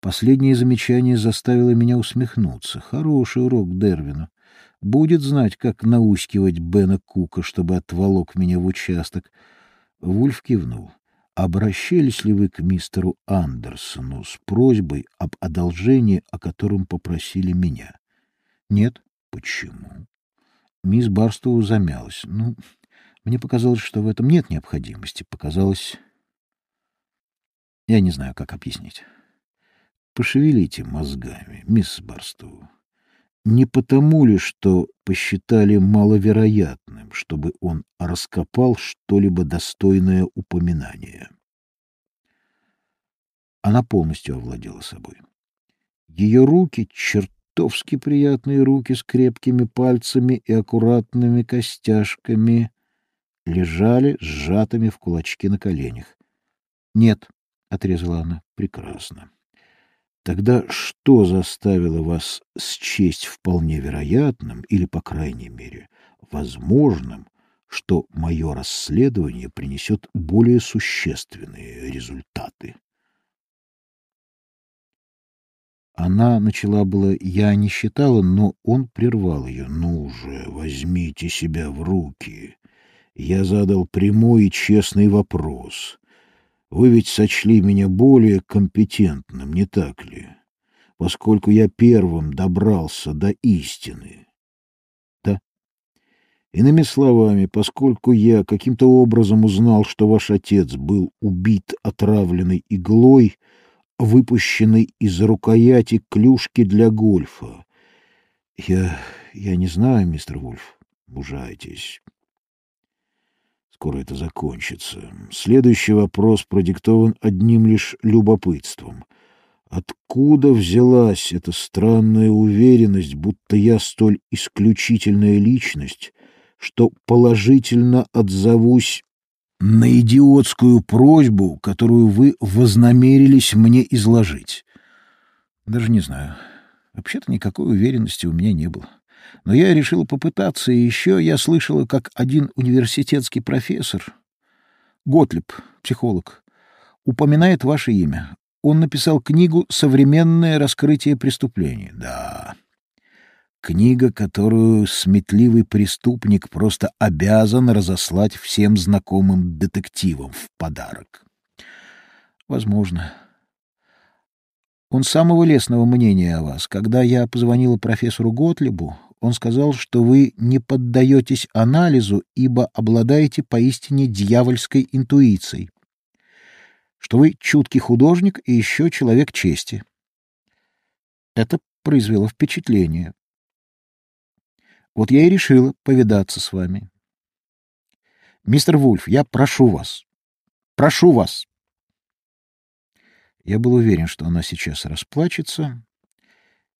Последнее замечание заставило меня усмехнуться. Хороший урок Дервину. Будет знать, как наускивать Бена Кука, чтобы отволок меня в участок. Вульф кивнул. Обращались ли вы к мистеру Андерсону с просьбой об одолжении, о котором попросили меня? Нет. Почему? Мисс Барстоу замялась. Ну, мне показалось, что в этом нет необходимости. Показалось... Я не знаю, как объяснить. Пошевелите мозгами, мисс Барстоу. Не потому ли, что посчитали маловероятным, чтобы он раскопал что-либо достойное упоминания? Она полностью овладела собой. Ее руки, чертовски приятные руки с крепкими пальцами и аккуратными костяшками, лежали сжатыми в кулачки на коленях. — Нет, — отрезала она, — прекрасно. Тогда что заставило вас счесть вполне вероятным или, по крайней мере, возможным, что мое расследование принесет более существенные результаты? Она начала было «я не считала», но он прервал ее. «Ну же, возьмите себя в руки. Я задал прямой и честный вопрос. Вы ведь сочли меня более компетентным, не так ли? Поскольку я первым добрался до истины. Да? Иными словами, поскольку я каким-то образом узнал, что ваш отец был убит отравленной иглой, выпущенной из рукояти клюшки для гольфа. Я... я не знаю, мистер Вульф. Мужайтесь. Скоро это закончится. Следующий вопрос продиктован одним лишь любопытством. Откуда взялась эта странная уверенность, будто я столь исключительная личность, что положительно отзовусь на идиотскую просьбу, которую вы вознамерились мне изложить? Даже не знаю. Вообще-то никакой уверенности у меня не было. Но я решила попытаться, и еще я слышала, как один университетский профессор, Готлиб, психолог, упоминает ваше имя. Он написал книгу «Современное раскрытие преступлений». Да, книга, которую сметливый преступник просто обязан разослать всем знакомым детективам в подарок. Возможно. Он самого лестного мнения о вас. Когда я позвонила профессору Готлибу, он сказал, что вы не поддаетесь анализу, ибо обладаете поистине дьявольской интуицией, что вы чуткий художник и еще человек чести. Это произвело впечатление. Вот я и решила повидаться с вами. Мистер Вульф, я прошу вас, прошу вас. Я был уверен, что она сейчас расплачется,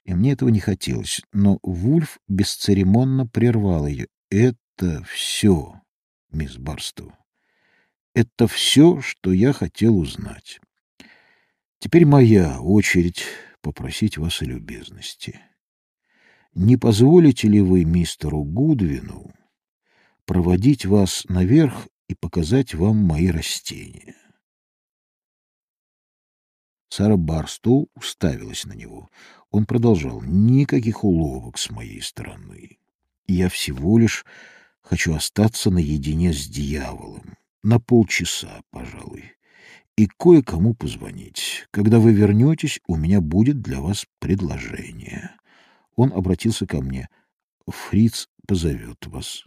и мне этого не хотелось, но Вульф бесцеремонно прервал ее. «Это все, мисс Барстоу. Это все, что я хотел узнать. Теперь моя очередь попросить вас о любезности. Не позволите ли вы мистеру Гудвину проводить вас наверх и показать вам мои растения?» Сара Барстоу уставилась на него. Он продолжал. «Никаких уловок с моей стороны. Я всего лишь хочу остаться наедине с дьяволом. На полчаса, пожалуй. И кое-кому позвонить. Когда вы вернетесь, у меня будет для вас предложение». Он обратился ко мне. «Фриц позовет вас».